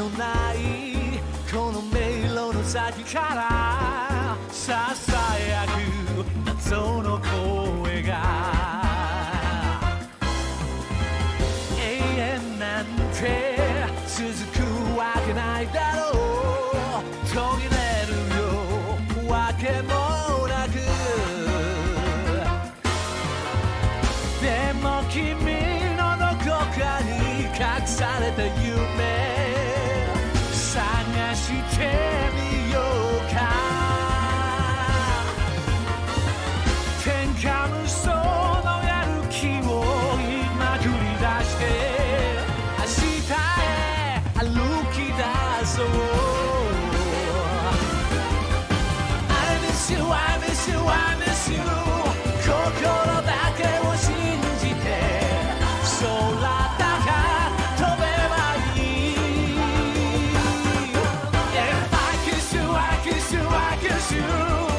のないこの迷路の先からささやく謎の声が。永遠なんて続くわけないだろう。途切れるよわけもなく。でも君のどこかに隠された夢。your car. Ten counters so you I kiss you.